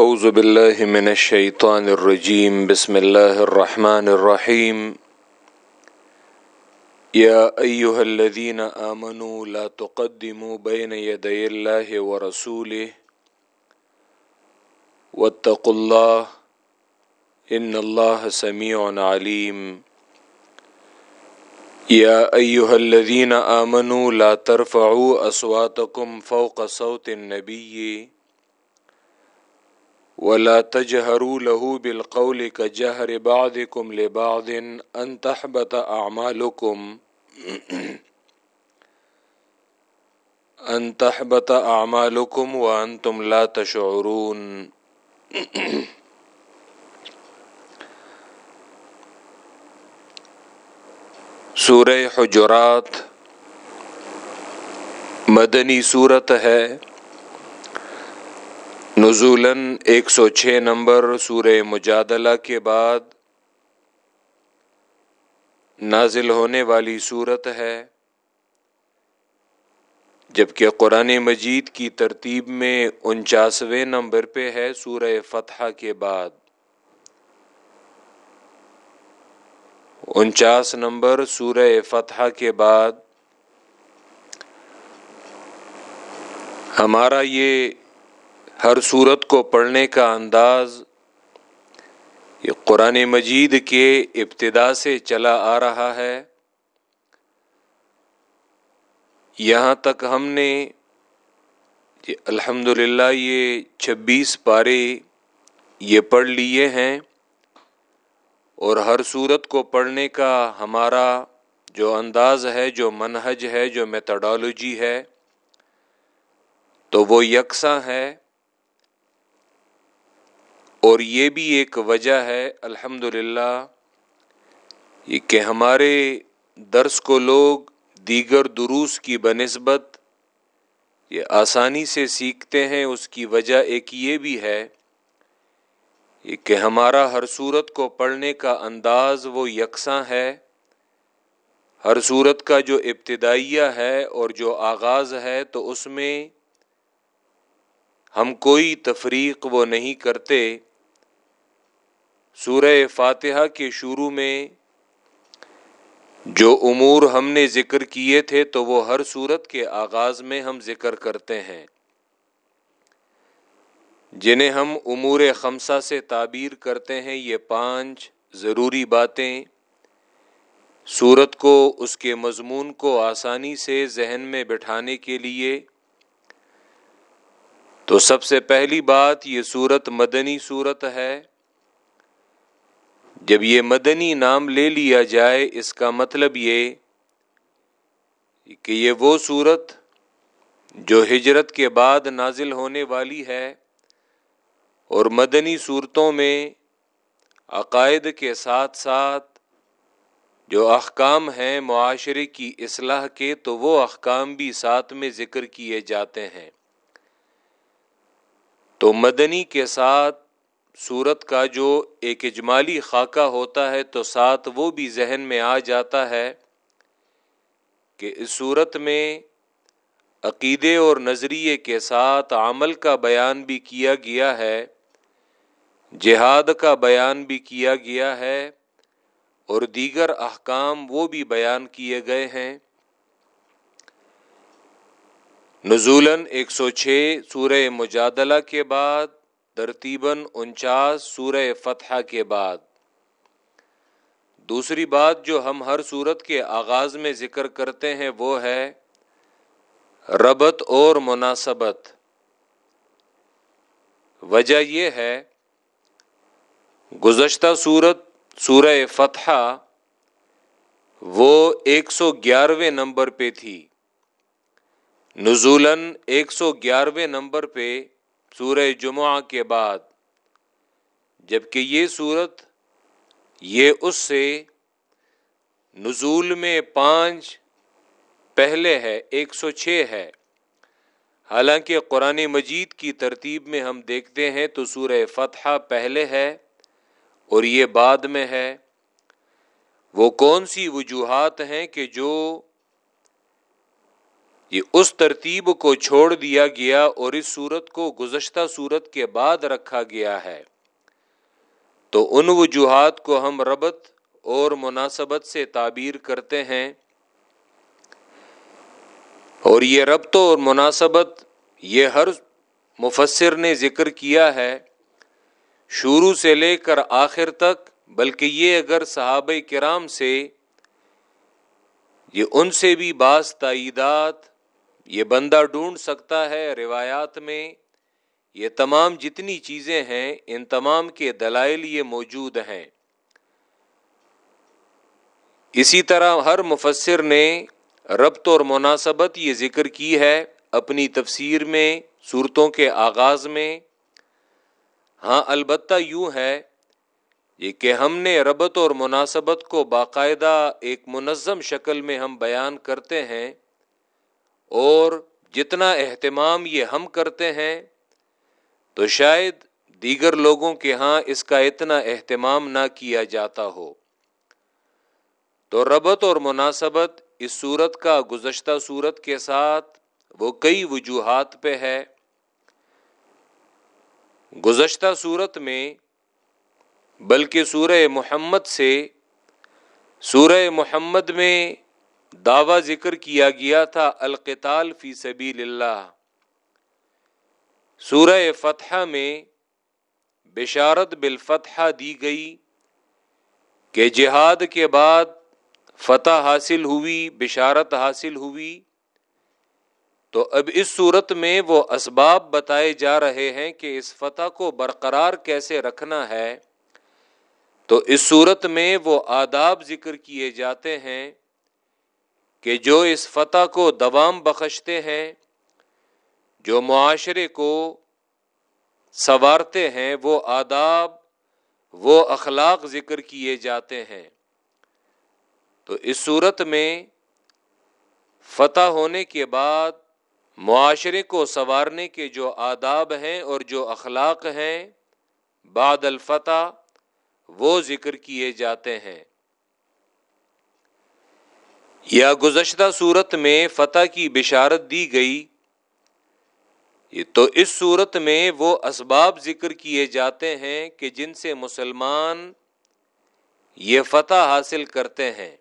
أعوذ بالله من الشيطان الرجيم. بسم الله الرحمن الرحيم. يا أيها الذين آمنوا لا تقدموا بين يدي الله ورسوله واتقوا الله إن الله سميع عليم. يا أيها الذين آمنوا لا ترفعوا أصواتكم فوق صوت النبي ولا تجهروا له بالقول كجهر بعضكم لبعض أن تحبط أعمالكم. أن تحبط أعمالكم وأنتم لا تشعرون. سورہ حجرات مدنی صورت ہے. نزولاً ایک سو چھ نمبر سورہ مجادلہ کے بعد نازل ہونے والی صورت ہے، جبکہ قرآن مجید کی ترتیب میں انچاسویں نمبر پہ ہے سورہ فتح کے بعد۔ انچاس نمبر سورہ فتح کے بعد ہمارا یہ ہر صورت کو پڑھنے کا انداز یہ قرآن مجید کے ابتدا سے چلا آ رہا ہے۔ یہاں تک ہم نے جی الحمد للہ یہ چھبیس پارے یہ پڑھ لیے ہیں اور ہر صورت کو پڑھنے کا ہمارا جو انداز ہے، جو منہج ہے، جو میتھڈالوجی ہے تو وہ یکساں ہے۔ اور یہ بھی ایک وجہ ہے الحمد للہ کہ ہمارے درس کو لوگ دیگر دروس کی بنسبت یہ آسانی سے سیکھتے ہیں۔ اس کی وجہ ایک یہ بھی ہے کہ ہمارا ہر صورت کو پڑھنے کا انداز وہ یکساں ہے۔ ہر صورت کا جو ابتدائیہ ہے اور جو آغاز ہے، تو اس میں ہم کوئی تفریق وہ نہیں کرتے۔ سورہ فاتحہ کے شروع میں جو امور ہم نے ذکر کیے تھے تو وہ ہر صورت کے آغاز میں ہم ذکر کرتے ہیں، جنہیں ہم امور خمسہ سے تعبیر کرتے ہیں۔ یہ پانچ ضروری باتیں، صورت کو، اس کے مضمون کو آسانی سے ذہن میں بٹھانے کے لیے۔ تو سب سے پہلی بات، یہ صورت مدنی صورت ہے۔ جب یہ مدنی نام لے لیا جائے، اس کا مطلب یہ کہ یہ وہ صورت جو ہجرت کے بعد نازل ہونے والی ہے اور مدنی صورتوں میں عقائد کے ساتھ ساتھ جو احکام ہیں معاشرے کی اصلاح کے، تو وہ احکام بھی ساتھ میں ذکر کیے جاتے ہیں۔ تو مدنی کے ساتھ صورت کا جو ایک اجمالی خاکہ ہوتا ہے تو ساتھ وہ بھی ذہن میں آ جاتا ہے کہ اس صورت میں عقیدے اور نظریے کے ساتھ عمل کا بیان بھی کیا گیا ہے، جہاد کا بیان بھی کیا گیا ہے اور دیگر احکام وہ بھی بیان کیے گئے ہیں۔ نزولاً ایک سو چھ سورہ مجادلہ کے بعد ترتیباً انچاس سورہ فتح کے بعد۔ دوسری بات جو ہم ہر صورت کے آغاز میں ذکر کرتے ہیں وہ ہے ربط اور مناسبت۔ وجہ یہ ہے، گزشتہ صورت سورہ فتح وہ ایک سو گیارہویں نمبر پہ تھی۔ نزولاً ایک سو گیارہویں نمبر پہ سورہ جمعہ کے بعد، جبکہ یہ صورت یہ اس سے نزول میں پانچ پہلے ہے، ایک سو چھ ہے۔ حالانکہ قرآن مجید کی ترتیب میں ہم دیکھتے ہیں تو سورہ فتح پہلے ہے اور یہ بعد میں ہے۔ وہ کون سی وجوہات ہیں کہ جو یہ اس ترتیب کو چھوڑ دیا گیا اور اس صورت کو گزشتہ صورت کے بعد رکھا گیا ہے۔ تو ان وجوہات کو ہم ربط اور مناسبت سے تعبیر کرتے ہیں۔ اور یہ ربط اور مناسبت یہ ہر مفسر نے ذکر کیا ہے شروع سے لے کر آخر تک، بلکہ یہ اگر صحابہ کرام سے، یہ ان سے بھی بعض تعیدات یہ بندہ ڈھونڈ سکتا ہے روایات میں یہ تمام جتنی چیزیں ہیں، ان تمام کے دلائل یہ موجود ہیں۔ اسی طرح ہر مفسر نے ربط اور مناسبت یہ ذکر کی ہے اپنی تفسیر میں، صورتوں کے آغاز میں۔ ہاں البتہ یوں ہے یہ کہ ہم نے ربط اور مناسبت کو باقاعدہ ایک منظم شکل میں ہم بیان کرتے ہیں۔ اور جتنا اہتمام یہ ہم کرتے ہیں، تو شاید دیگر لوگوں کے ہاں اس کا اتنا اہتمام نہ کیا جاتا ہو۔ تو ربط اور مناسبت اس صورت کا گزشتہ صورت کے ساتھ وہ کئی وجوہات پہ ہے۔ گزشتہ صورت میں، بلکہ سورہ محمد سے، سورہ محمد میں دعوی ذکر کیا گیا تھا، القتال فی سبیل اللہ۔ سورہ فتح میں بشارت بالفتح دی گئی کہ جہاد کے بعد فتح حاصل ہوئی، بشارت حاصل ہوئی۔ تو اب اس صورت میں وہ اسباب بتائے جا رہے ہیں کہ اس فتح کو برقرار کیسے رکھنا ہے۔ تو اس صورت میں وہ آداب ذکر کیے جاتے ہیں۔ کہ جو اس فتح کو دوام بخشتے ہیں، جو معاشرے کو سنوارتے ہیں، وہ آداب، وہ اخلاق ذکر کیے جاتے ہیں۔ تو اس صورت میں فتح ہونے کے بعد معاشرے کو سنوارنے کے جو آداب ہیں اور جو اخلاق ہیں، بعد الفتح، وہ ذکر کیے جاتے ہیں۔ یا گزشتہ صورت میں فتح کی بشارت دی گئی تو اس صورت میں وہ اسباب ذکر کیے جاتے ہیں کہ جن سے مسلمان یہ فتح حاصل کرتے ہیں۔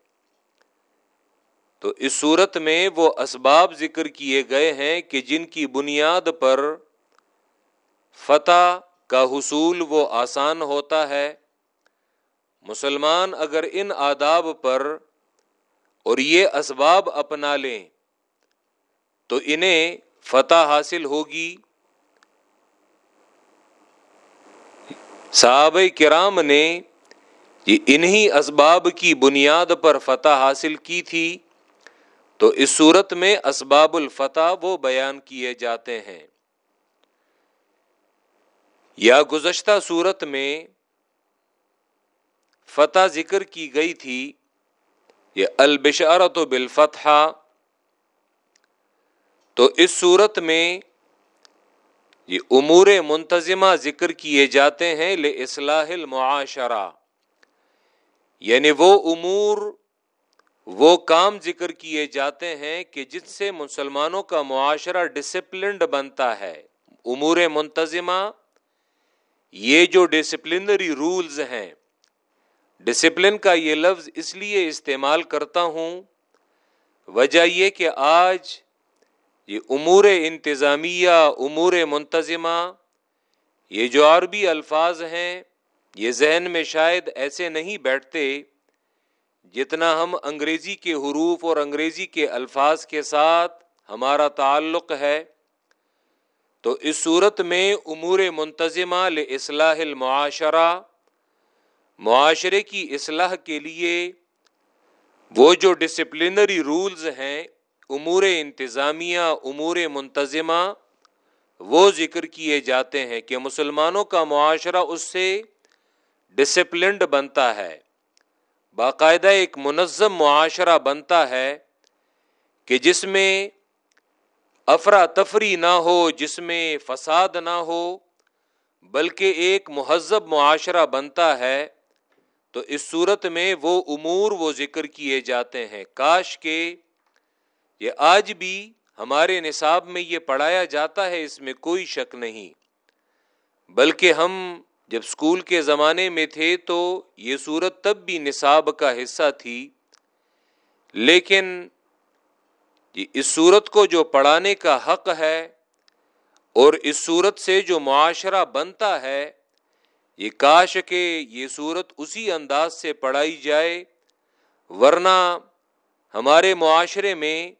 تو اس صورت میں وہ اسباب ذکر کیے گئے ہیں کہ جن کی بنیاد پر فتح کا حصول وہ آسان ہوتا ہے۔ مسلمان اگر ان آداب پر اور یہ اسباب اپنا لیں تو انہیں فتح حاصل ہوگی۔ صحابہ کرام نے انہی اسباب کی بنیاد پر فتح حاصل کی تھی۔ تو اس صورت میں اسباب الفتح وہ بیان کیے جاتے ہیں۔ یا گزشتہ صورت میں فتح ذکر کی گئی تھی۔ یہ البشارت و تو اس صورت میں یہ امور منتظمہ ذکر کیے جاتے ہیں لے اصلاح المعاشرہ۔ یعنی وہ امور، وہ کام ذکر کیے جاتے ہیں کہ جس سے مسلمانوں کا معاشرہ ڈسپلنڈ بنتا ہے۔ امور منتظمہ، یہ جو ڈسپلنری رولز ہیں ڈسپلن کا یہ لفظ اس لیے استعمال کرتا ہوں، وجہ یہ کہ آج یہ امور انتظامیہ، امور منتظمہ، یہ جو عربی الفاظ ہیں، یہ ذہن میں شاید ایسے نہیں بیٹھتے جتنا ہم انگریزی کے حروف اور انگریزی کے الفاظ کے ساتھ ہمارا تعلق ہے۔ تو اس صورت میں امور منتظمہ اصلاح المعاشرہ معاشرے کی اصلاح کے لیے وہ جو ڈسپلنری رولز ہیں، امور انتظامیہ، امور منتظمہ، وہ ذکر کیے جاتے ہیں کہ مسلمانوں کا معاشرہ اس سے ڈسپلنڈ بنتا ہے۔ باقاعدہ ایک منظم معاشرہ بنتا ہے کہ جس میں افراتفری نہ ہو، جس میں فساد نہ ہو، بلکہ ایک مہذب معاشرہ بنتا ہے۔ تو اس صورت میں وہ امور وہ ذکر کیے جاتے ہیں۔ کاش کے یہ آج بھی ہمارے نصاب میں یہ پڑھایا جاتا ہے، اس میں کوئی شک نہیں۔ بلکہ ہم جب اسکول کے زمانے میں تھے تو یہ صورت تب بھی نصاب کا حصہ تھی۔ لیکن جی، اس صورت کو جو پڑھانے کا حق ہے اور اس صورت سے جو معاشرہ بنتا ہے یہ کاش کہ یہ صورت اسی انداز سے پڑھائی جائے، ورنہ ہمارے معاشرے میں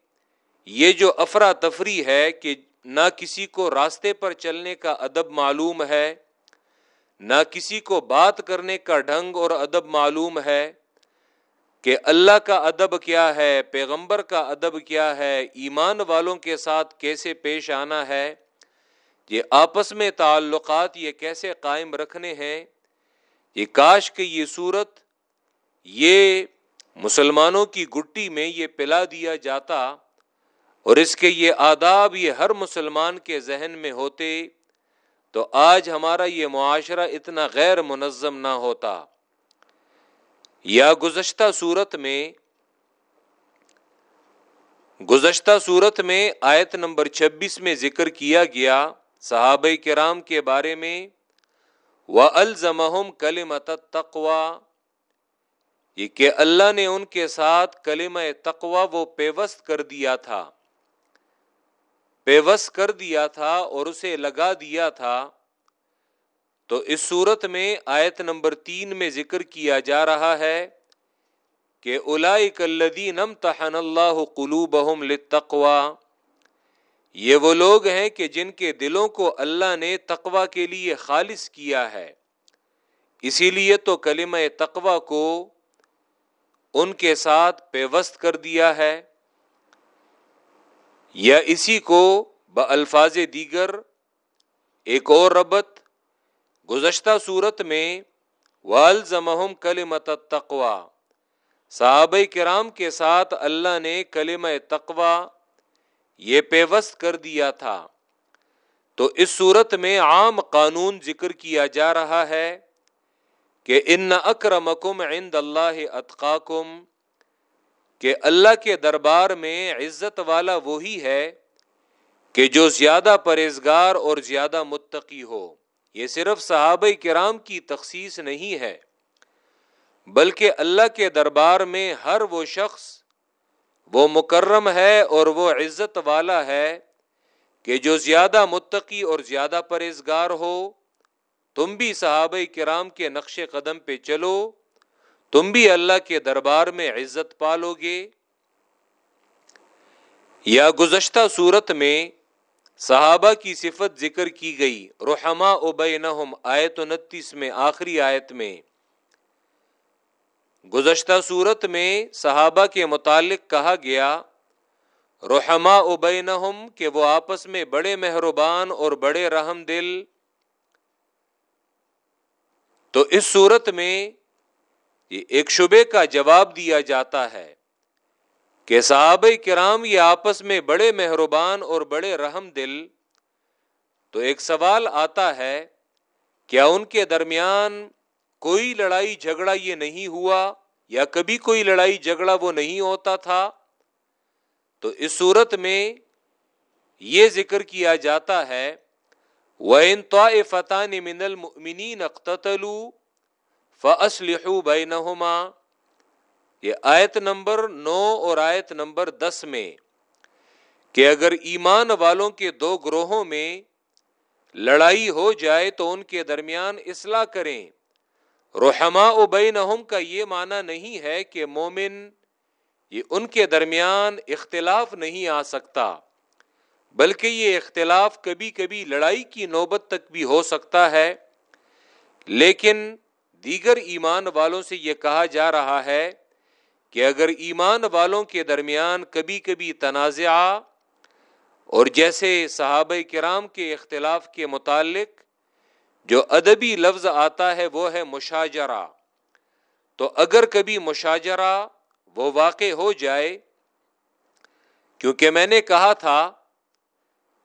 یہ جو افراتفری ہے کہ نہ کسی کو راستے پر چلنے کا ادب معلوم ہے، نہ کسی کو بات کرنے کا ڈھنگ اور ادب معلوم ہے کہ اللہ کا ادب کیا ہے، پیغمبر کا ادب کیا ہے، ایمان والوں کے ساتھ کیسے پیش آنا ہے۔ یہ آپس میں تعلقات یہ کیسے قائم رکھنے ہیں؟ یہ کاش کہ یہ صورت یہ مسلمانوں کی گٹی میں یہ پلا دیا جاتا اور اس کے یہ آداب یہ ہر مسلمان کے ذہن میں ہوتے تو آج ہمارا یہ معاشرہ اتنا غیر منظم نہ ہوتا۔ یا گزشتہ صورت میں، گزشتہ صورت میں آیت نمبر چھبیس میں ذکر کیا گیا۔ صحابہ کرام کے بارے میں و الزمہم کلم تقوا یہ کہ اللہ نے ان کے ساتھ کلم تقوا وہ پیوست کر دیا تھا۔ پیوست کر دیا تھا اور اسے لگا دیا تھا۔ تو اس صورت میں آیت نمبر تین میں ذکر کیا جا رہا ہے کہ الائی نم تحن اللہ قلوب لتقوا یہ وہ لوگ ہیں کہ جن کے دلوں کو اللہ نے تقوا کے لیے خالص کیا ہے۔ اسی لیے تو کلمہ تقوا کو ان کے ساتھ پیوست کر دیا ہے یا اسی کو بالفاظ دیگر، ایک اور ربط، گزشتہ صورت میں والزمہم کلمت تقوا صحابہ کرام کے ساتھ اللہ نے کلمہ تقوا یہ پیوست کر دیا تھا۔ تو اس صورت میں عام قانون ذکر کیا جا رہا ہے کہ ان اکرمکم عند اللہ اتقاکم، کہ اللہ کے دربار میں عزت والا وہی ہے کہ جو زیادہ پرہیزگار اور زیادہ متقی ہو۔ یہ صرف صحابہ کرام کی تخصیص نہیں ہے، بلکہ اللہ کے دربار میں ہر وہ شخص وہ مکرم ہے اور وہ عزت والا ہے کہ جو زیادہ متقی اور زیادہ پرہزگار ہو، تم بھی صحابہ کرام کے نقش قدم پہ چلو، تم بھی اللہ کے دربار میں عزت پالو گے۔ یا گزشتہ صورت میں صحابہ کی صفت ذکر کی گئی رحما ابینہم آیت انتیس میں، آخری آیت میں۔ گزشتہ صورت میں صحابہ کے متعلق کہا گیا رحما ابینہم کہ وہ آپس میں بڑے مہربان اور بڑے رحم دل۔ تو اس صورت میں یہ ایک شبے کا جواب دیا جاتا ہے کہ صحابہ کرام یہ آپس میں بڑے مہربان اور بڑے رحم دل۔ تو ایک سوال آتا ہے، کیا ان کے درمیان کوئی لڑائی جھگڑا یہ نہیں ہوا یا کبھی کوئی لڑائی جھگڑا وہ نہیں ہوتا تھا، تو اس صورت میں یہ ذکر کیا جاتا ہے، وَإِن طَائِفَتَانِ مِنَ الْمُؤْمِنِينَ اقْتَتَلُوا فَأَصْلِحُوا بَيْنَهُمَا۔ یہ آیت نمبر نو اور آیت نمبر دس میں، کہ اگر ایمان والوں کے دو گروہوں میں لڑائی ہو جائے تو ان کے درمیان اصلاح کریں۔ رحما و بینہم کا یہ معنی نہیں ہے کہ مومن، یہ ان کے درمیان اختلاف نہیں آ سکتا، بلکہ یہ اختلاف کبھی کبھی لڑائی کی نوبت تک بھی ہو سکتا ہے۔ لیکن دیگر ایمان والوں سے یہ کہا جا رہا ہے کہ اگر ایمان والوں کے درمیان کبھی کبھی تنازع اور جیسے صحابہ کرام کے اختلاف کے متعلق جو ادبی لفظ آتا ہے وہ ہے مشاجرہ۔ تو اگر کبھی مشاجرہ وہ واقع ہو جائے، کیونکہ میں نے کہا تھا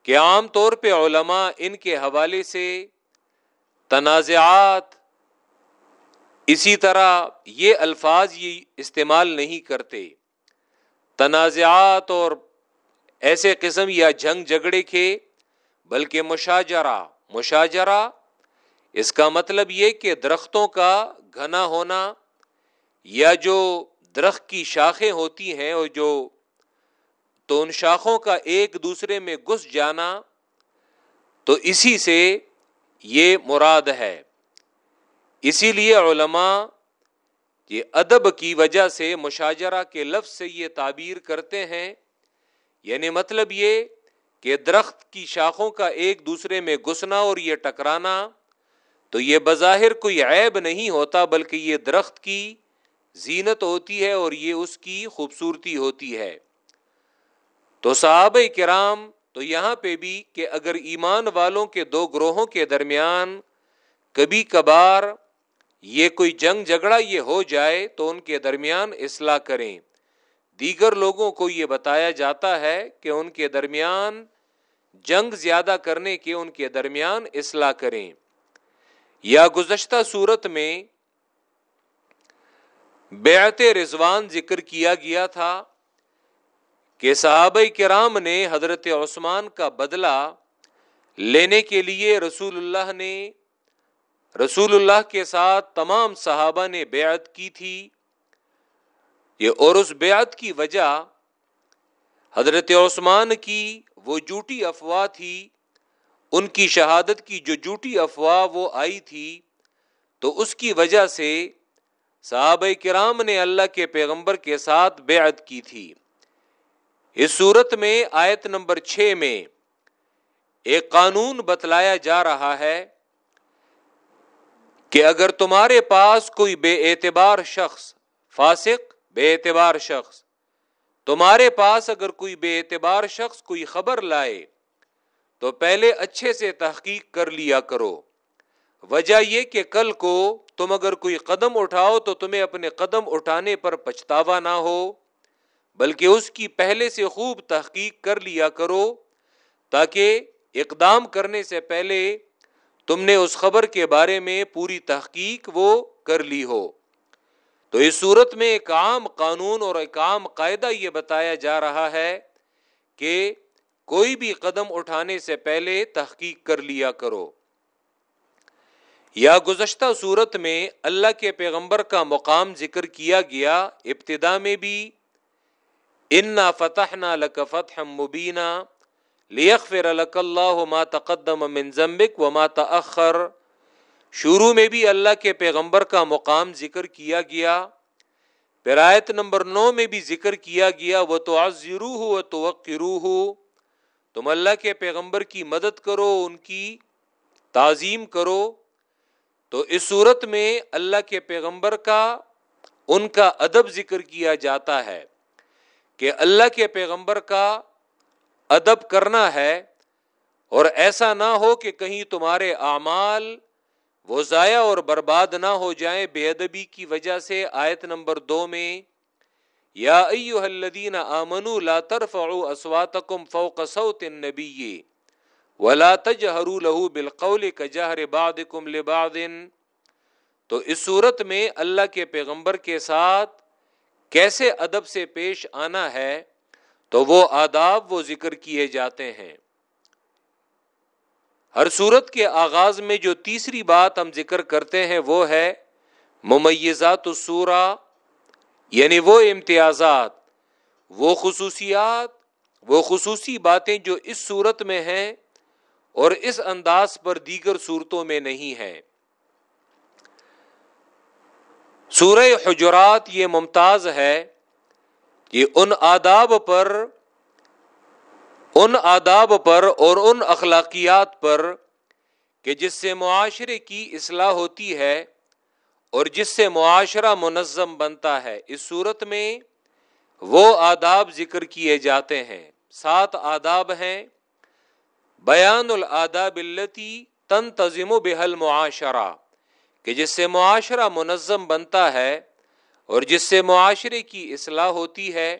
کہ عام طور پہ علماء ان کے حوالے سے تنازعات، اسی طرح یہ الفاظ یہ استعمال نہیں کرتے۔ تنازعات اور ایسے قسم یا جنگ جھگڑے کے، بلکہ مشاجرہ مشاجرہ اس کا مطلب یہ کہ درختوں کا گھنا ہونا یا جو درخت کی شاخیں ہوتی ہیں اور جو تو ان شاخوں کا ایک دوسرے میں گس جانا، تو اسی سے یہ مراد ہے۔ اسی لیے علماء یہ ادب کی وجہ سے مشاجرہ کے لفظ سے یہ تعبیر کرتے ہیں۔ یعنی مطلب یہ کہ درخت کی شاخوں کا ایک دوسرے میں گسنا اور یہ ٹکرانا تو یہ بظاہر کوئی عیب نہیں ہوتا بلکہ یہ درخت کی زینت ہوتی ہے اور یہ اس کی خوبصورتی ہوتی ہے۔ تو صحابہ کرام تو یہاں پہ بھی کہ اگر ایمان والوں کے دو گروہوں کے درمیان کبھی کبھار یہ کوئی جنگ جھگڑا یہ ہو جائے تو ان کے درمیان اصلاح کریں۔ دیگر لوگوں کو یہ بتایا جاتا ہے کہ ان کے درمیان جنگ زیادہ کرنے کے ان کے درمیان اصلاح کریں۔ یا گزشتہ صورت میں بیعت رضوان ذکر کیا گیا تھا کہ صحابہ کرام نے حضرت عثمان کا بدلہ لینے کے لیے رسول اللہ نے رسول اللہ کے ساتھ تمام صحابہ نے بیعت کی تھی۔ یہ اور اس بیعت کی وجہ حضرت عثمان کی وہ جھوٹی افواہ تھی ان کی شہادت کی جو جھوٹی افواہ وہ آئی تھی، تو اس کی وجہ سے صحابہ کرام نے اللہ کے پیغمبر کے ساتھ بیعت کی تھی۔ اس صورت میں آیت نمبر چھ میں ایک قانون بتلایا جا رہا ہے کہ اگر تمہارے پاس کوئی بے اعتبار شخص، فاسق، بے اعتبار شخص، تمہارے پاس اگر کوئی بے اعتبار شخص کوئی خبر لائے تو پہلے اچھے سے تحقیق کر لیا کرو۔ وجہ یہ کہ کل کو تم اگر کوئی قدم اٹھاؤ تو تمہیں اپنے قدم اٹھانے پر پچھتاوا نہ ہو، بلکہ اس کی پہلے سے خوب تحقیق کر لیا کرو تاکہ اقدام کرنے سے پہلے تم نے اس خبر کے بارے میں پوری تحقیق وہ کر لی ہو۔ تو اس صورت میں ایک عام قانون اور ایک عام قاعدہ یہ بتایا جا رہا ہے کہ کوئی بھی قدم اٹھانے سے پہلے تحقیق کر لیا کرو۔ یا گزشتہ صورت میں اللہ کے پیغمبر کا مقام ذکر کیا گیا، ابتدا میں بھی، انا فتح نہ لک فتح مبینہ لیکفر اللہ ما تقدم من ذنبک و ما تأخر۔ شروع میں بھی اللہ کے پیغمبر کا مقام ذکر کیا گیا۔ پرایت نمبر نو میں بھی ذکر کیا گیا وہ تو عزرو ہو تو تم اللہ کے پیغمبر کی مدد کرو، ان کی تعظیم کرو۔ تو اس صورت میں اللہ کے پیغمبر کا، ان کا ادب ذکر کیا جاتا ہے کہ اللہ کے پیغمبر کا ادب کرنا ہے۔ اور ایسا نہ ہو کہ کہیں تمہارے اعمال وہ ضائع اور برباد نہ ہو جائیں۔ بے ادبی کی وجہ سے آیت نمبر دو میں یا ایوہ الذین آمنوا لا ترفعوا اصواتکم فوق صوت النبی ولا تجہروا له بالقول کجہر بعضکم لبعض. تو اس صورت میں اللہ کے پیغمبر کے ساتھ کیسے ادب سے پیش آنا ہے، تو وہ آداب، وہ ذکر کیے جاتے ہیں۔ ہر صورت کے آغاز میں جو تیسری بات ہم ذکر کرتے ہیں وہ ہے ممیزات السورا یعنی وہ امتیازات، وہ خصوصیات، وہ خصوصی باتیں جو اس صورت میں ہیں اور اس انداز پر دیگر صورتوں میں نہیں ہیں۔ سورہ حجرات یہ ممتاز ہے کہ ان آداب پر، ان آداب پر اور ان اخلاقیات پر کہ جس سے معاشرے کی اصلاح ہوتی ہے اور جس سے معاشرہ منظم بنتا ہے، اس صورت میں وہ آداب ذکر کیے جاتے ہیں۔ سات آداب ہیں۔ بیان الاداب التی تن تزم و بحل معاشرہ کہ جس سے معاشرہ منظم بنتا ہے اور جس سے معاشرے کی اصلاح ہوتی ہے۔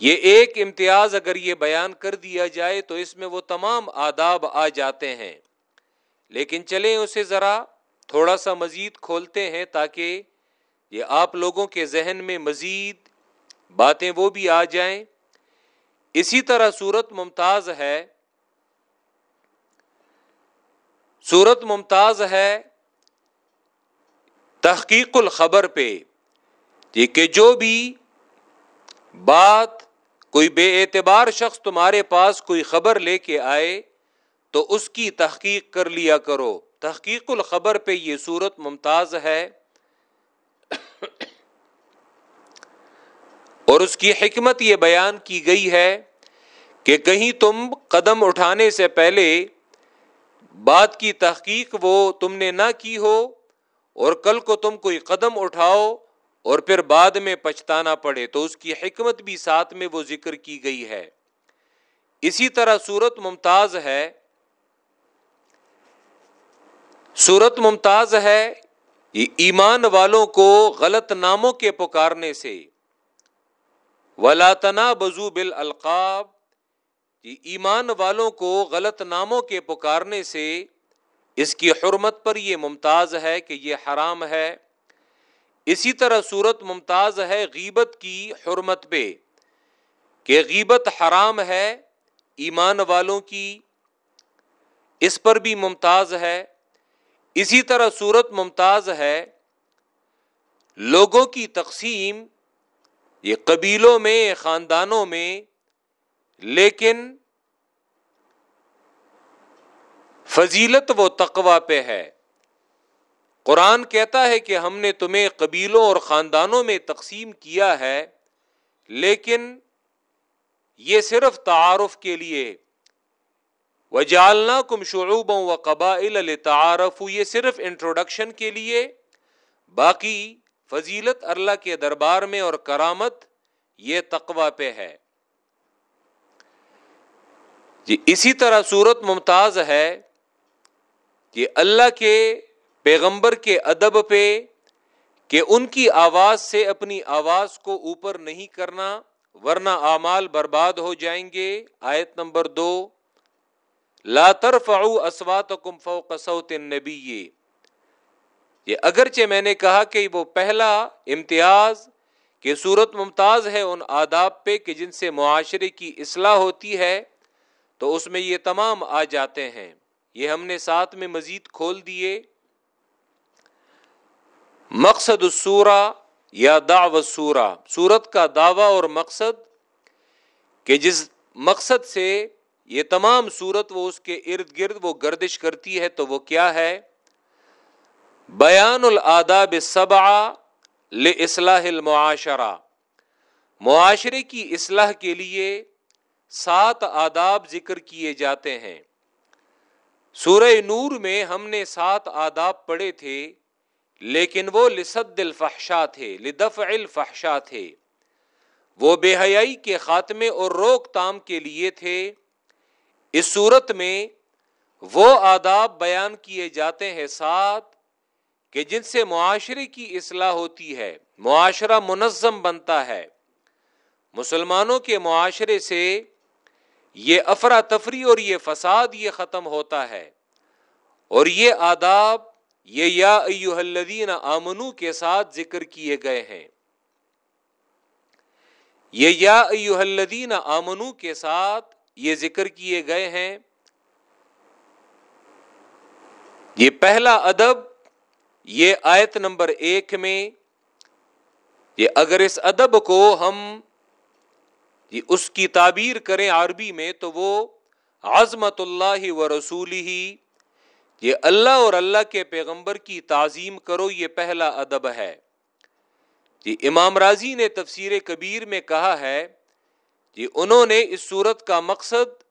یہ ایک امتیاز اگر یہ بیان کر دیا جائے تو اس میں وہ تمام آداب آ جاتے ہیں۔ لیکن چلیں اسے ذرا تھوڑا سا مزید کھولتے ہیں تاکہ یہ آپ لوگوں کے ذہن میں مزید باتیں وہ بھی آ جائیں۔ اسی طرح صورت ممتاز ہے۔ صورت ممتاز ہے تحقیق الخبر پہ۔ یہ کہ جو بھی بات کوئی بے اعتبار شخص تمہارے پاس کوئی خبر لے کے آئے تو اس کی تحقیق کر لیا کرو۔ تحقیق الخبر پہ یہ صورت ممتاز ہے اور اس کی حکمت یہ بیان کی گئی ہے کہ کہیں تم قدم اٹھانے سے پہلے بات کی تحقیق وہ تم نے نہ کی ہو اور کل کو تم کوئی قدم اٹھاؤ اور پھر بعد میں پچھتانا پڑے تو اس کی حکمت بھی ساتھ میں وہ ذکر کی گئی ہے۔ اسی طرح صورت ممتاز ہے صورت ممتاز ہے یہ ایمان والوں کو غلط ناموں کے پکارنے سے۔ ولاتنا بزو بل القاب جی، ایمان والوں کو غلط ناموں کے پکارنے سے۔ اس کی حرمت پر یہ ممتاز ہے کہ یہ حرام ہے۔ اسی طرح صورت ممتاز ہے غیبت کی حرمت پہ۔ کہ غیبت حرام ہے ایمان والوں کی۔ اس پر بھی ممتاز ہے۔ اسی طرح صورت ممتاز ہے، لوگوں کی تقسیم، یہ قبیلوں میں خاندانوں میں، لیکن فضیلت وہ تقوا پہ ہے۔ قرآن کہتا ہے کہ ہم نے تمہیں قبیلوں اور خاندانوں میں تقسیم کیا ہے، لیکن یہ صرف تعارف کے لیے وہ جالنا کم شعبوں و قبائل تعارف یہ صرف انٹروڈکشن کے لیے، باقی فضیلت اللہ کے دربار میں اور کرامت یہ تقوا پہ ہے۔ جی اسی طرح صورت ممتاز ہے کہ اللہ کے پیغمبر کے ادب پہ کہ ان کی آواز سے اپنی آواز کو اوپر نہیں کرنا، ورنہ اعمال برباد ہو جائیں گے۔ آیت نمبر دو لا ترفعوا اصواتکم فوق صوت النبی۔ یہ اگرچہ میں نے کہا کہ وہ پہلا امتیاز کہ صورت ممتاز ہے ان آداب پہ کہ جن سے معاشرے کی اصلاح ہوتی ہے، تو اس میں یہ تمام آ جاتے ہیں۔ یہ ہم نے ساتھ میں مزید کھول دیے۔ مقصد السورا یا دعو سورا سورت کا دعوی اور مقصد کہ جس مقصد سے یہ تمام صورت وہ اس کے ارد گرد وہ گردش کرتی ہے تو وہ کیا ہے؟ بیان الاداب سبع لاصلاح المعاشرہ۔ معاشرے کی اصلاح کے لیے سات آداب ذکر کیے جاتے ہیں۔ سورہ نور میں ہم نے سات آداب پڑھے تھے، لیکن وہ لسد الفحشا تھے، لدفع الفحشا تھے۔ وہ بے حیائی کے خاتمے اور روک تام کے لیے تھے۔ اس صورت میں وہ آداب بیان کیے جاتے ہیں ساتھ کہ جن سے معاشرے کی اصلاح ہوتی ہے، معاشرہ منظم بنتا ہے۔ مسلمانوں کے معاشرے سے یہ افراتفری اور یہ فساد یہ ختم ہوتا ہے۔ اور یہ آداب یہ یا ایوہ الذین آمنو کے ساتھ ذکر کیے گئے ہیں۔ یہ یا ایوہ الذین آمنو کے ساتھ یہ ذکر کیے گئے ہیں، یہ پہلا ادب، یہ آیت نمبر ایک میں، یہ اگر اس ادب کو ہم اس کی تعبیر کریں عربی میں تو وہ عظمت اللہ و رسول ہی یہ اللہ اور اللہ کے پیغمبر کی تعظیم کرو، یہ پہلا ادب ہے۔ جی امام راضی نے تفسیر کبیر میں کہا ہے جی انہوں نے اس صورت کا مقصد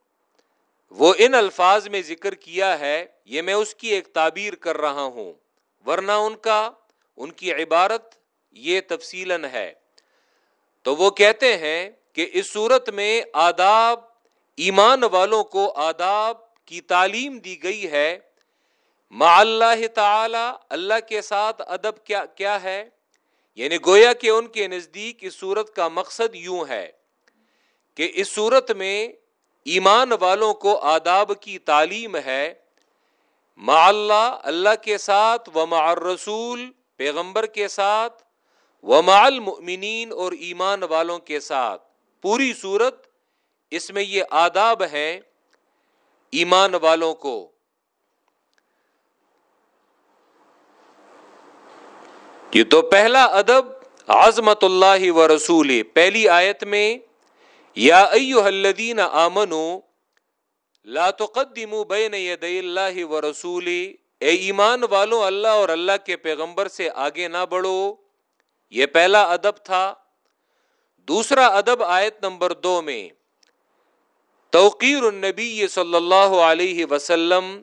وہ ان الفاظ میں ذکر کیا ہے، یہ میں اس کی ایک تعبیر کر رہا ہوں۔ ورنہ ان کا، ان کی عبارت یہ تفصیل ہے۔ تو وہ کہتے ہیں کہ اس صورت میں آداب، ایمان والوں کو آداب کی تعلیم دی گئی ہے۔ ما اللہ تعالی، اللہ کے ساتھ ادب کیا کیا ہے؟ یعنی گویا کہ ان کے نزدیک اس صورت کا مقصد یوں ہے۔ کہ اس صورت میں ایمان والوں کو آداب کی تعلیم ہے۔ ما اللہ اللہ کے ساتھ و مع رسول پیغمبر کے ساتھ و مع المؤمنین اور ایمان والوں کے ساتھ۔ پوری صورت اس میں یہ آداب ہیں ایمان والوں کو۔ یہ تو پہلا ادب عظمت اللہ و رسول پہلی آیت میں یا ایو الذین آمنو، لا تقدموا بین یدی اللہ و رسول اے ایمان والوں اللہ اور اللہ کے پیغمبر سے آگے نہ بڑھو۔ یہ پہلا ادب تھا۔ دوسرا ادب آیت نمبر دو میں، توقیر النبی صلی اللہ علیہ وسلم،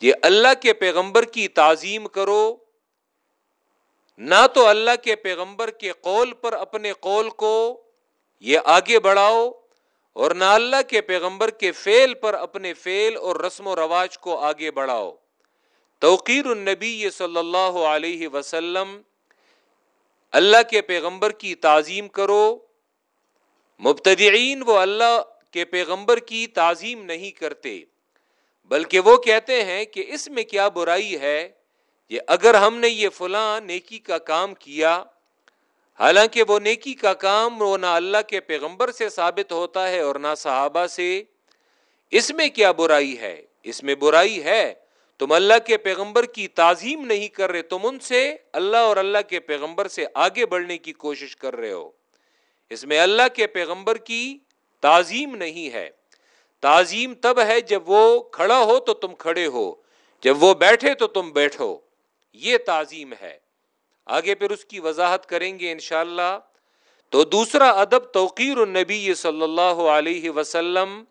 یہ اللہ کے پیغمبر کی تعظیم کرو۔ نہ تو اللہ کے پیغمبر کے قول پر اپنے قول کو یہ آگے بڑھاؤ اور نہ اللہ کے پیغمبر کے فیل پر اپنے فیل اور رسم و رواج کو آگے بڑھاؤ۔ توقیر النبی صلی اللہ علیہ وسلم، اللہ کے پیغمبر کی تعظیم کرو۔ مبتدعین وہ اللہ کے پیغمبر کی تعظیم نہیں کرتے، بلکہ وہ کہتے ہیں کہ اس میں کیا برائی ہے یہ اگر ہم نے یہ فلاں نیکی کا کام کیا حالانکہ وہ نیکی کا کام وہ نہ اللہ کے پیغمبر سے ثابت ہوتا ہے اور نہ صحابہ سے۔ اس میں کیا برائی ہے؟ اس میں برائی ہے، تم اللہ کے پیغمبر کی تعظیم نہیں کر رہے، تم ان سے اللہ اور اللہ کے پیغمبر سے آگے بڑھنے کی کوشش کر رہے ہو۔ اس میں اللہ کے پیغمبر کی تعظیم نہیں ہے۔ تعظیم تب ہے جب وہ کھڑا ہو تو تم کھڑے ہو، جب وہ بیٹھے تو تم بیٹھو۔ یہ تعظیم ہے۔ آگے پھر اس کی وضاحت کریں گے انشاءاللہ۔ تو دوسرا ادب توقیر النبی صلی اللہ علیہ وسلم۔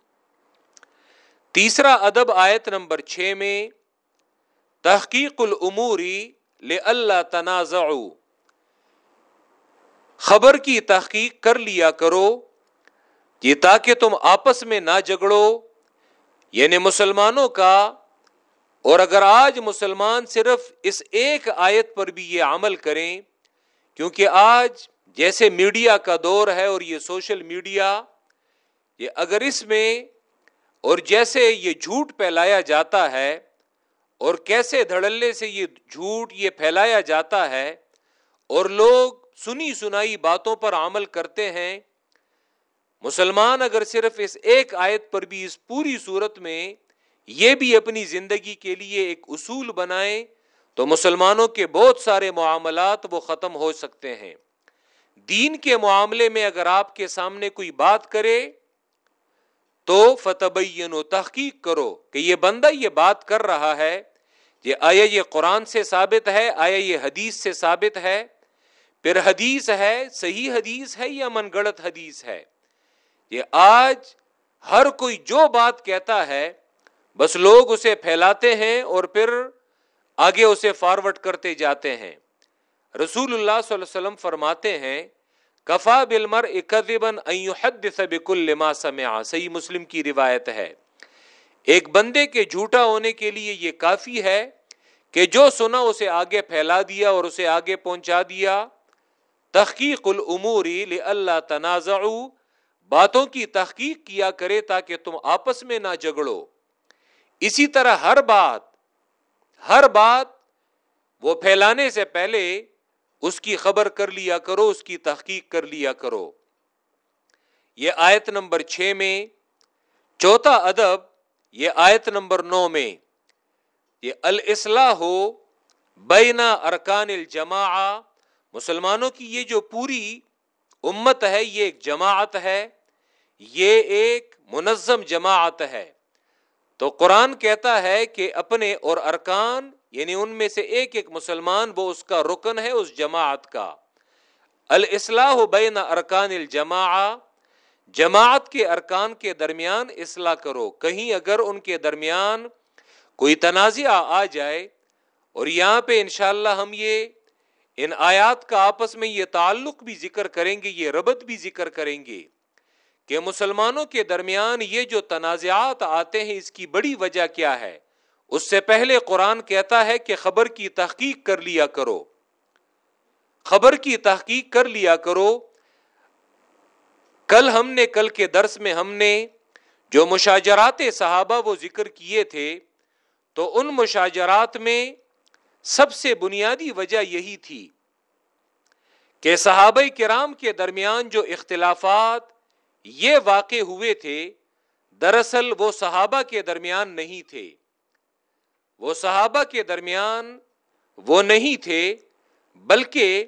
تیسرا ادب آیت نمبر چھ میں، تحقیق العموری اللہ تنازع خبر کی تحقیق کر لیا کرو، یہ تاکہ تم آپس میں نہ جگڑو یعنی مسلمانوں کا اور اگر آج مسلمان صرف اس ایک آیت پر بھی یہ عمل کریں، کیونکہ آج جیسے میڈیا کا دور ہے اور یہ سوشل میڈیا، یہ اگر اس میں اور جیسے یہ جھوٹ پھیلایا جاتا ہے اور کیسے دھڑلے سے یہ جھوٹ یہ پھیلایا جاتا ہے اور لوگ سنی سنائی باتوں پر عمل کرتے ہیں، مسلمان اگر صرف اس ایک آیت پر بھی اس پوری صورت میں یہ بھی اپنی زندگی کے لیے ایک اصول بنائیں تو مسلمانوں کے بہت سارے معاملات وہ ختم ہو سکتے ہیں۔ دین کے معاملے میں اگر آپ کے سامنے کوئی بات کرے تو فتبین و تحقیق کرو کہ یہ بندہ یہ بات کر رہا ہے یہ آیا یہ قرآن سے ثابت ہے، آیا یہ حدیث سے ثابت ہے۔ پھر حدیث ہے، صحیح حدیث ہے یا من گڑت حدیث ہے؟ یہ آج ہر کوئی جو بات کہتا ہے بس لوگ اسے پھیلاتے ہیں اور پھر آگے اسے فارورڈ کرتے جاتے ہیں۔ رسول اللہ صلی اللہ علیہ وسلم فرماتے ہیں، کفا بلمر لما سمع. صحیح مسلم کی روایت ہے۔ ایک بندے کے جھوٹا ہونے کے لیے یہ کافی ہے کہ جو سنا اسے آگے پھیلا دیا اور اسے آگے پہنچا دیا۔ تحقیق العموری اللہ تنازع باتوں کی تحقیق کیا کرے تاکہ تم آپس میں نہ جگڑو اسی طرح ہر بات ہر بات وہ پھیلانے سے پہلے اس کی خبر کر لیا کرو، اس کی تحقیق کر لیا کرو۔ یہ آیت نمبر چھ میں، چوتھا ادب یہ آیت نمبر نو میں، یہ الاسلح ہو بینا ارکان الجما مسلمانوں کی یہ جو پوری امت ہے، یہ ایک جماعت ہے، یہ ایک منظم جماعت ہے۔ تو قرآن کہتا ہے کہ اپنے اور ارکان یعنی ان میں سے ایک ایک مسلمان، وہ اس کا رکن ہے اس جماعت کا۔ الاسلح بین ارکان الجما جماعت کے ارکان کے درمیان اصلاح کرو۔ کہیں اگر ان کے درمیان کوئی تنازع آ جائے، اور یہاں پہ انشاءاللہ ہم یہ، ان آیات کا آپس میں یہ تعلق بھی ذکر کریں گے، یہ ربط بھی ذکر کریں گے۔ کہ مسلمانوں کے درمیان یہ جو تنازعات آتے ہیں، اس کی بڑی وجہ کیا ہے؟ اس سے پہلے قرآن کہتا ہے کہ خبر کی تحقیق کر لیا کرو۔ خبر کی تحقیق کر لیا کرو۔ کل ہم نے، کل کے درس میں ہم نے جو مشاجرات صحابہ وہ ذکر کیے تھے، تو ان مشاجرات میں سب سے بنیادی وجہ یہی تھی کہ صحابہ کرام کے درمیان جو اختلافات یہ واقع ہوئے تھے، دراصل وہ صحابہ کے درمیان نہیں تھے۔ وہ صحابہ کے درمیان وہ نہیں تھے، بلکہ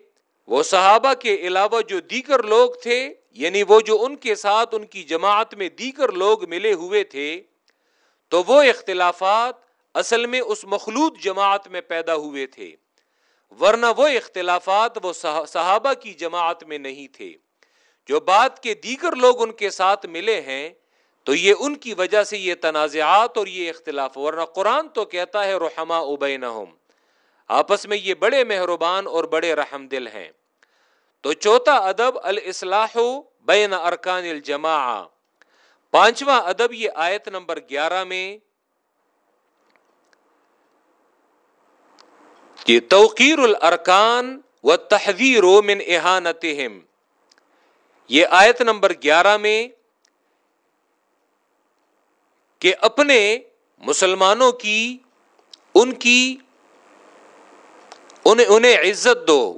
وہ صحابہ کے علاوہ جو دیگر لوگ تھے یعنی وہ جو ان کے ساتھ، ان کی جماعت میں دیگر لوگ ملے ہوئے تھے، تو وہ اختلافات اصل میں اس مخلوط جماعت میں پیدا ہوئے تھے۔ ورنہ وہ اختلافات وہ صحابہ کی جماعت میں نہیں تھے۔ جو بات کے دیگر لوگ ان کے ساتھ ملے ہیں، تو یہ ان کی وجہ سے یہ تنازعات اور یہ اختلاف، ورنہ قرآن تو کہتا ہے رحما ابین آپس میں یہ بڑے مہربان اور بڑے رحم دل ہیں۔ تو چوتھا ادب الاسلاح بین ارکان الجماع پانچواں ادب، یہ آیت نمبر گیارہ میں یہ توقیر الارکان و تحویر من احانتہم۔ یہ آیت نمبر گیارہ میں کہ اپنے مسلمانوں کی ان کی انہیں انہیں عزت دو،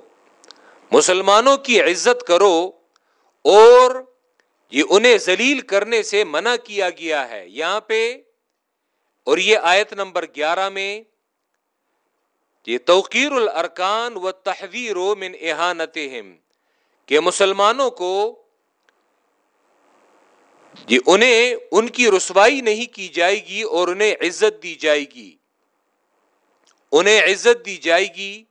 مسلمانوں کی عزت کرو اور یہ انہیں ذلیل کرنے سے منع کیا گیا ہے۔ یہاں پہ اور یہ آیت نمبر گیارہ میں یہ توقیر الارکان و تحویر من احانت کہ مسلمانوں کو یہ انہیں ان کی رسوائی نہیں کی جائے گی اور انہیں عزت دی جائے گی۔ انہیں عزت دی جائے گی۔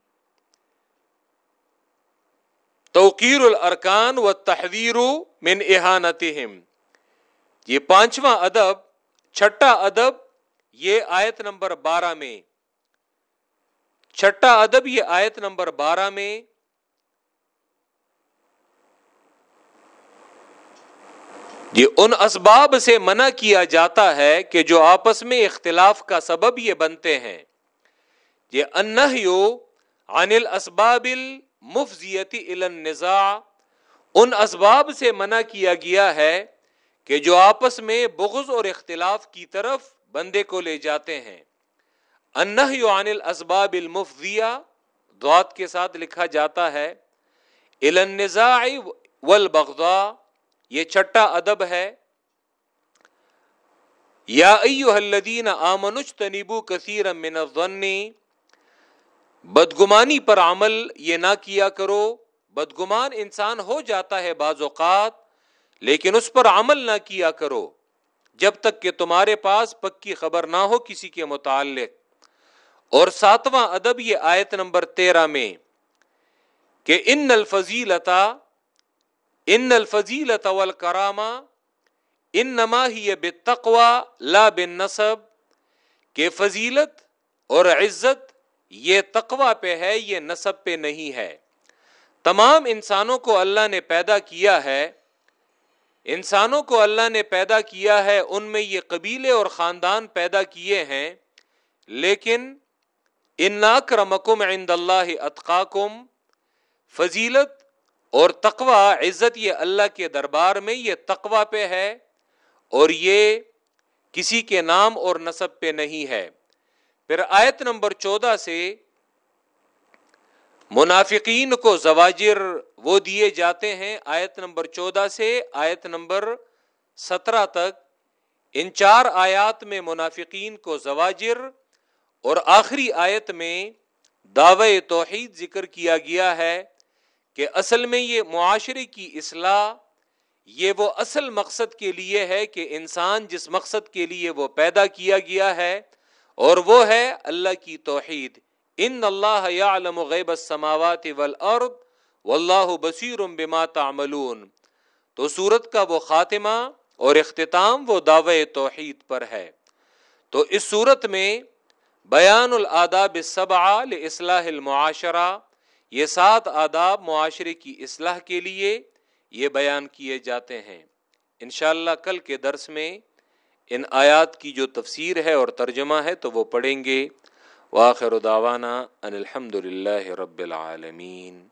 توقیر الارکان و تحویر من احانت یہ پانچواں ادب، چھٹا ادب، یہ آیت نمبر بارہ میں۔ چھٹا ادب یہ آیت نمبر بارہ میں یہ ان اسباب سے منع کیا جاتا ہے کہ جو آپس میں اختلاف کا سبب یہ بنتے ہیں۔ یہ انہیو عن الاسباب مفزیتی النزاع، ان اسباب سے منع کیا گیا ہے کہ جو آپس میں بغض اور اختلاف کی طرف بندے کو لے جاتے ہیں۔ عن الاسباب المفضیہ دعات کے ساتھ لکھا جاتا ہے۔ النزاع والبغضاء یہ چھٹا ادب ہے۔ یا ایوہ الذین آمنوا اجتنبوا من الظن۔ بدگمانی پر عمل یہ نہ کیا کرو۔ بدگمان انسان ہو جاتا ہے بعض اوقات، لیکن اس پر عمل نہ کیا کرو۔ جب تک کہ تمہارے پاس پکی خبر نہ ہو کسی کے متعلق۔ اور ساتواں ادب یہ آیت نمبر تیرہ میں کہ ان الفضیلتا ان الفضیلت والکرامہ ان نما ہی بے تقوا لا بن نصب کہ فضیلت اور عزت یہ تقوا پہ ہے، یہ نصب پہ نہیں ہے۔ تمام انسانوں کو اللہ نے پیدا کیا ہے۔ انسانوں کو اللہ نے پیدا کیا ہے، ان میں یہ قبیلے اور خاندان پیدا کیے ہیں۔ لیکن ان کرمکم عند اللہ اتقاکم۔ فضیلت اور تقوا عزت یہ اللہ کے دربار میں یہ تقوا پہ ہے اور یہ کسی کے نام اور نصب پہ نہیں ہے۔ پھر آیت نمبر چودہ سے منافقین کو زواجر وہ دیے جاتے ہیں۔ آیت نمبر چودہ سے آیت نمبر سترہ تک ان چار آیات میں منافقین کو زواجر اور آخری آیت میں دعوی توحید ذکر کیا گیا ہے۔ کہ اصل میں یہ معاشرے کی اصلاح، یہ وہ اصل مقصد کے لیے ہے کہ انسان جس مقصد کے لیے وہ پیدا کیا گیا ہے، اور وہ ہے اللہ کی توحید۔ ان اللہ یعلم غیب السماوات والارض واللہ بصیر بما تعملون۔ تو سورت کا وہ خاتمہ اور اختتام وہ دعوی توحید پر ہے۔ تو اس صورت میں بیان الاداب السبعہ لاصلاح المعاشرہ یہ سات آداب معاشرے کی اصلاح کے لیے یہ بیان کیے جاتے ہیں۔ انشاءاللہ کل کے درس میں ان آیات کی جو تفسیر ہے اور ترجمہ ہے تو وہ پڑھیں گے۔ واخر دعوانا ان الحمد للہ رب العالمین۔